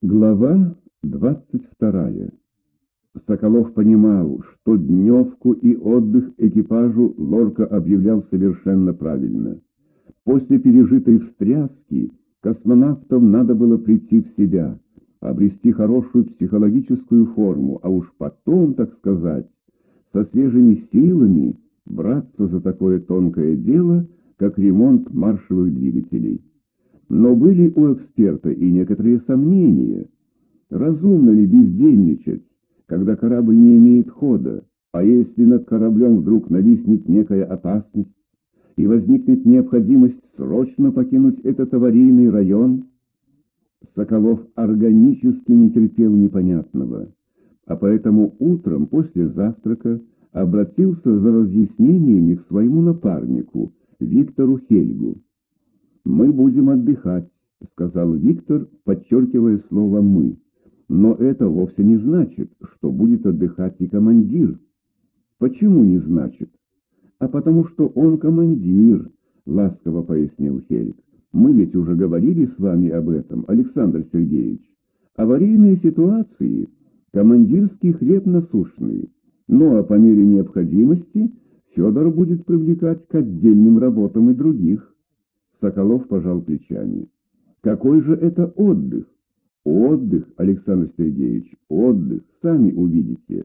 Глава 22. Соколов понимал, что дневку и отдых экипажу Лорка объявлял совершенно правильно. После пережитой встряски космонавтам надо было прийти в себя, обрести хорошую психологическую форму, а уж потом, так сказать, со свежими силами браться за такое тонкое дело, как ремонт маршевых двигателей. Но были у эксперта и некоторые сомнения. Разумно ли бездельничать, когда корабль не имеет хода, а если над кораблем вдруг нависнет некая опасность и возникнет необходимость срочно покинуть этот аварийный район? Соколов органически не терпел непонятного, а поэтому утром после завтрака обратился за разъяснениями к своему напарнику, Виктору Хельгу. «Мы будем отдыхать», — сказал Виктор, подчеркивая слово «мы». «Но это вовсе не значит, что будет отдыхать и командир». «Почему не значит?» «А потому что он командир», — ласково пояснил Хельг. «Мы ведь уже говорили с вами об этом, Александр Сергеевич. Аварийные ситуации — командирский хлеб насущный. Ну а по мере необходимости Федор будет привлекать к отдельным работам и других». Соколов пожал плечами. Какой же это отдых? Отдых, Александр Сергеевич, отдых, сами увидите.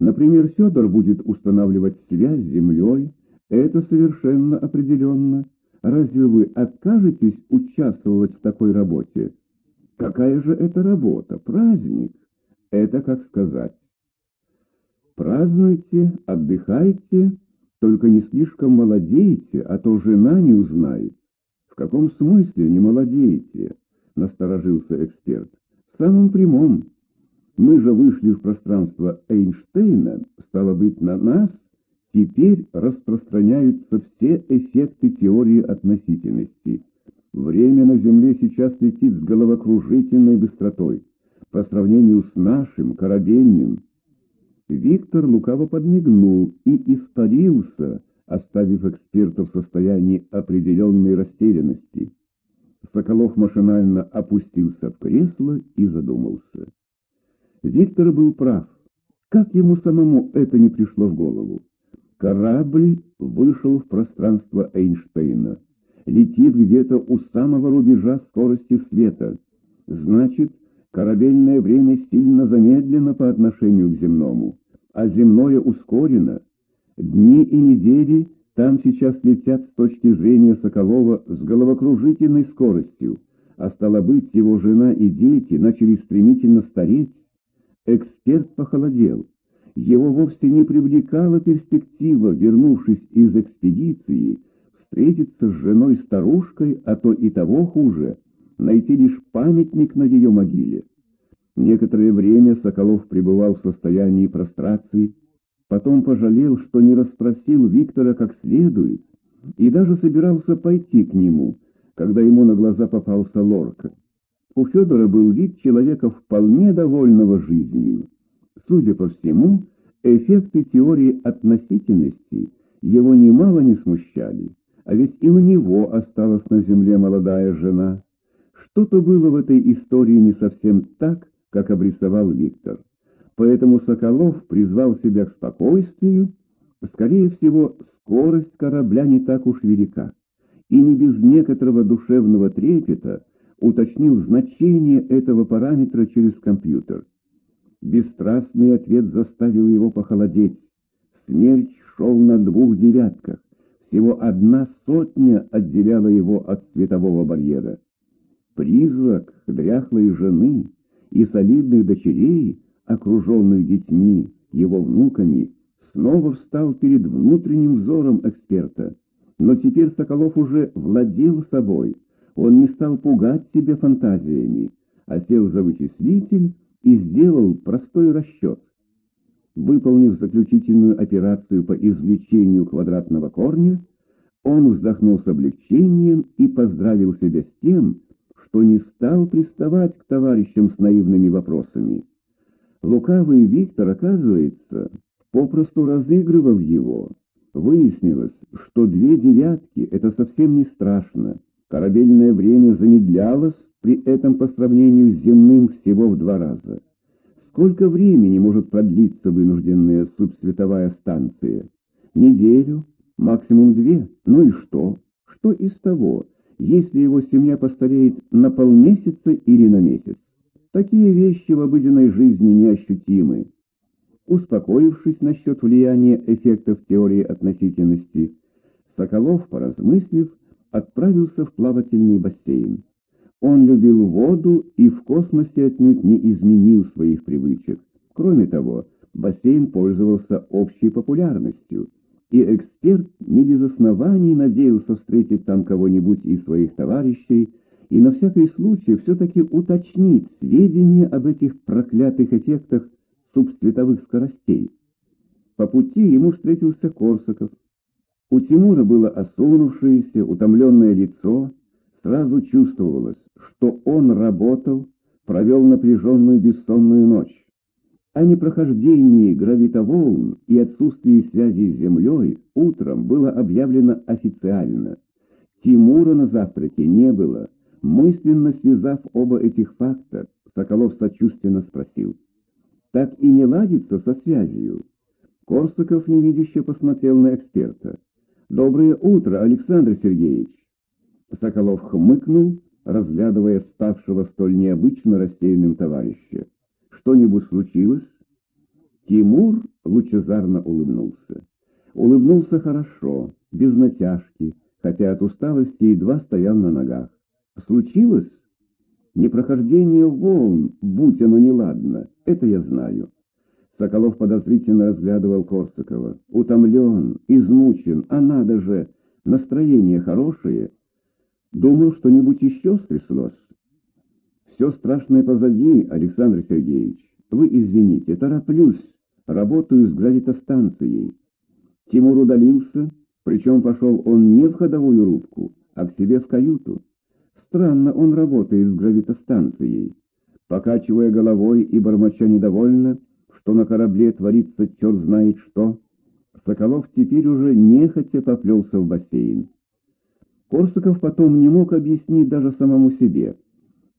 Например, Федор будет устанавливать связь с землей. Это совершенно определенно. Разве вы откажетесь участвовать в такой работе? Какая же это работа? Праздник. Это как сказать. Празднуйте, отдыхайте, только не слишком молодейте, а то жена не узнает. «В каком смысле не молодеете?» — насторожился эксперт. «В самом прямом. Мы же вышли в пространство Эйнштейна, стало быть, на нас теперь распространяются все эффекты теории относительности. Время на Земле сейчас летит с головокружительной быстротой. По сравнению с нашим, корабельным». Виктор лукаво подмигнул и испарился, оставив эксперта в состоянии определенной растерянности. Соколов машинально опустился в кресло и задумался. Виктор был прав. Как ему самому это не пришло в голову? Корабль вышел в пространство Эйнштейна. Летит где-то у самого рубежа скорости света. Значит, корабельное время сильно замедлено по отношению к земному, а земное ускорено. Дни и недели там сейчас летят с точки зрения Соколова с головокружительной скоростью, а стало быть, его жена и дети начали стремительно стареть. Эксперт похолодел. Его вовсе не привлекала перспектива, вернувшись из экспедиции, встретиться с женой-старушкой, а то и того хуже, найти лишь памятник на ее могиле. Некоторое время Соколов пребывал в состоянии прострации, Потом пожалел, что не расспросил Виктора как следует, и даже собирался пойти к нему, когда ему на глаза попался Лорка. У Федора был вид человека вполне довольного жизнью. Судя по всему, эффекты теории относительности его немало не смущали, а ведь и у него осталась на земле молодая жена. Что-то было в этой истории не совсем так, как обрисовал Виктор. Поэтому Соколов призвал себя к спокойствию. Скорее всего, скорость корабля не так уж велика. И не без некоторого душевного трепета уточнил значение этого параметра через компьютер. Бесстрастный ответ заставил его похолодеть. Смерч шел на двух девятках. Всего одна сотня отделяла его от светового барьера. Призрак дряхлой жены и солидных дочерей окруженный детьми, его внуками, снова встал перед внутренним взором эксперта. Но теперь Соколов уже владел собой, он не стал пугать себя фантазиями, а сел за вычислитель и сделал простой расчет. Выполнив заключительную операцию по извлечению квадратного корня, он вздохнул с облегчением и поздравил себя с тем, что не стал приставать к товарищам с наивными вопросами. Лукавый Виктор, оказывается, попросту разыгрывал его. Выяснилось, что две девятки — это совсем не страшно. Корабельное время замедлялось, при этом по сравнению с земным всего в два раза. Сколько времени может продлиться вынужденная субсветовая станция? Неделю, максимум две. Ну и что? Что из того, если его семья постареет на полмесяца или на месяц? Такие вещи в обыденной жизни неощутимы. Успокоившись насчет влияния эффектов теории относительности, Соколов, поразмыслив, отправился в плавательный бассейн. Он любил воду и в космосе отнюдь не изменил своих привычек. Кроме того, бассейн пользовался общей популярностью, и эксперт не без оснований надеялся встретить там кого-нибудь из своих товарищей и на всякий случай все-таки уточнить сведения об этих проклятых эффектах субцветовых скоростей. По пути ему встретился Корсаков. У Тимура было осунувшееся, утомленное лицо, сразу чувствовалось, что он работал, провел напряженную бессонную ночь. О непрохождении гравитоволн и отсутствии связи с Землей утром было объявлено официально. Тимура на завтраке не было. Мысленно связав оба этих факта, Соколов сочувственно спросил. «Так и не ладится со связью?» Корсаков невидяще посмотрел на эксперта. «Доброе утро, Александр Сергеевич!» Соколов хмыкнул, разглядывая ставшего столь необычно рассеянным товарища. «Что-нибудь случилось?» Тимур лучезарно улыбнулся. Улыбнулся хорошо, без натяжки, хотя от усталости едва стоял на ногах. «Случилось?» «Непрохождение волн, будь оно неладно, это я знаю». Соколов подозрительно разглядывал Корсакова. Утомлен, измучен, а надо же, настроение хорошее — Думал, что-нибудь еще стряслось. Все страшное позади, Александр Сергеевич. Вы извините, тороплюсь, работаю с гравитостанцией. Тимур удалился, причем пошел он не в ходовую рубку, а к себе в каюту. Странно он работает с гравитостанцией. Покачивая головой и бормоча недовольно, что на корабле творится черт знает что, Соколов теперь уже нехотя поплелся в бассейн. Корсаков потом не мог объяснить даже самому себе,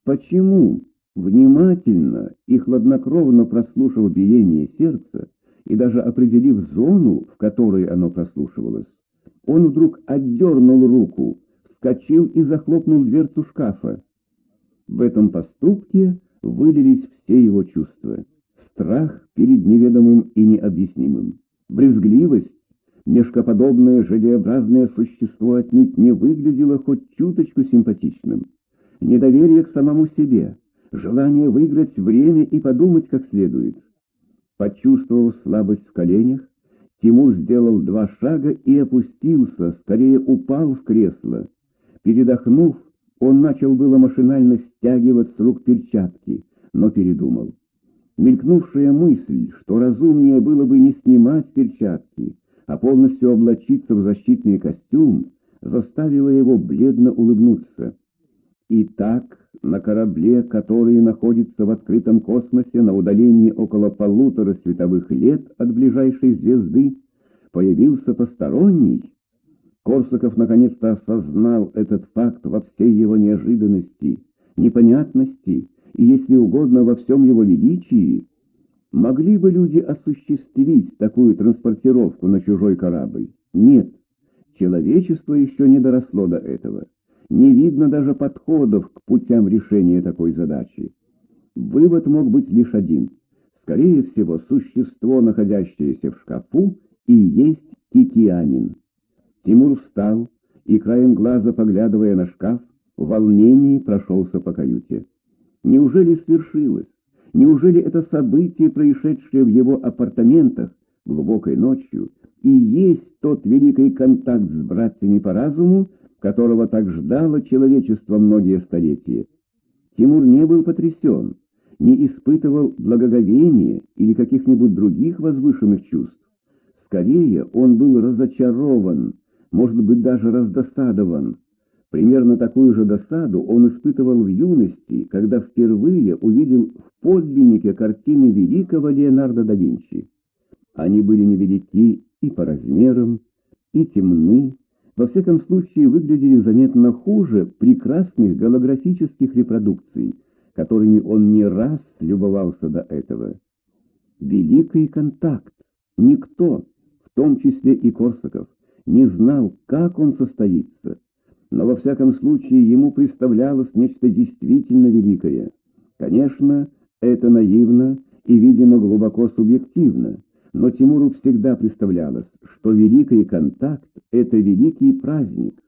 почему, внимательно и хладнокровно прослушав биение сердца и даже определив зону, в которой оно прослушивалось, он вдруг отдернул руку, вскочил и захлопнул дверцу шкафа. В этом поступке вылились все его чувства. Страх перед неведомым и необъяснимым, брезгливость, Мешкоподобное желеобразное существо отнюдь не выглядело хоть чуточку симпатичным. Недоверие к самому себе, желание выиграть время и подумать как следует. Почувствовав слабость в коленях, Тимур сделал два шага и опустился, скорее упал в кресло. Передохнув, он начал было машинально стягивать с рук перчатки, но передумал. Мелькнувшая мысль, что разумнее было бы не снимать перчатки, а полностью облачиться в защитный костюм, заставило его бледно улыбнуться. И так, на корабле, который находится в открытом космосе на удалении около полутора световых лет от ближайшей звезды, появился посторонний. Корсаков наконец-то осознал этот факт во всей его неожиданности, непонятности и, если угодно, во всем его величии, Могли бы люди осуществить такую транспортировку на чужой корабль? Нет. Человечество еще не доросло до этого. Не видно даже подходов к путям решения такой задачи. Вывод мог быть лишь один. Скорее всего, существо, находящееся в шкафу, и есть кикианин. Тимур встал и, краем глаза поглядывая на шкаф, в волнении прошелся по каюте. Неужели свершилось? Неужели это событие, происшедшее в его апартаментах глубокой ночью, и есть тот великий контакт с братьями по разуму, которого так ждало человечество многие столетия? Тимур не был потрясен, не испытывал благоговения или каких-нибудь других возвышенных чувств. Скорее, он был разочарован, может быть, даже раздосадован, Примерно такую же досаду он испытывал в юности, когда впервые увидел в подлиннике картины великого Леонардо да Винчи. Они были невелики и по размерам, и темны, во всяком случае выглядели заметно хуже прекрасных голографических репродукций, которыми он не раз любовался до этого. Великий контакт. Никто, в том числе и Корсаков, не знал, как он состоится, но во всяком случае ему представлялось нечто действительно великое. Конечно, это наивно и, видимо, глубоко субъективно, но Тимуру всегда представлялось, что великий контакт — это великий праздник.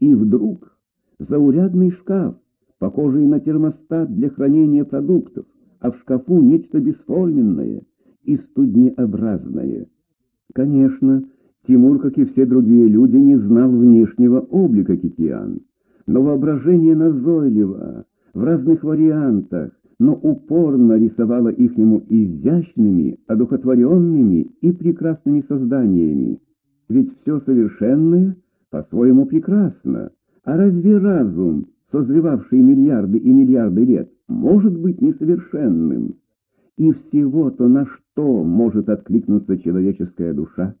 И вдруг заурядный шкаф, похожий на термостат для хранения продуктов, а в шкафу нечто бесформенное и студнеобразное. Конечно, Тимур, как и все другие люди, не знал внешнего облика китиан, но воображение назойливо, в разных вариантах, но упорно рисовало их ему изящными, одухотворенными и прекрасными созданиями. Ведь все совершенное по-своему прекрасно, а разве разум, созревавший миллиарды и миллиарды лет, может быть несовершенным? И всего-то на что может откликнуться человеческая душа?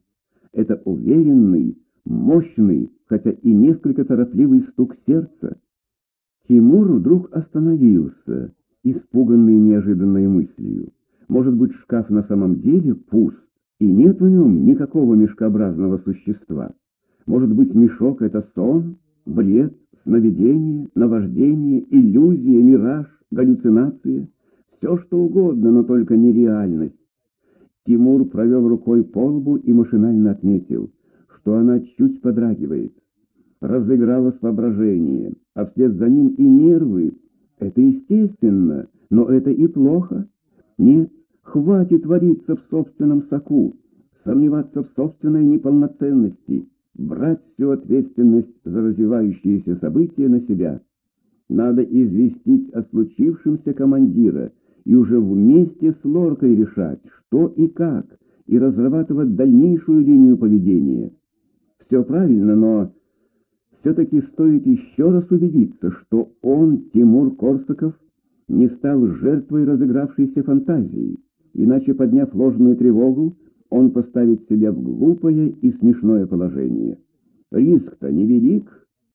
Это уверенный, мощный, хотя и несколько торопливый стук сердца. Тимур вдруг остановился, испуганный неожиданной мыслью. Может быть, шкаф на самом деле пуст, и нет в нем никакого мешкообразного существа. Может быть, мешок — это сон, бред, сновидение, наваждение, иллюзия, мираж, галлюцинация. Все что угодно, но только не реальность. Тимур провел рукой по лбу и машинально отметил, что она чуть подрагивает. Разыгралось воображение, а вслед за ним и нервы, это естественно, но это и плохо. Нет, хватит вариться в собственном соку, сомневаться в собственной неполноценности, брать всю ответственность за развивающиеся события на себя. Надо известить о случившемся командира и уже вместе с Лоркой решать, что и как, и разрабатывать дальнейшую линию поведения. Все правильно, но все-таки стоит еще раз убедиться, что он, Тимур Корсаков, не стал жертвой разыгравшейся фантазии, иначе, подняв ложную тревогу, он поставит себя в глупое и смешное положение. Риск-то невелик,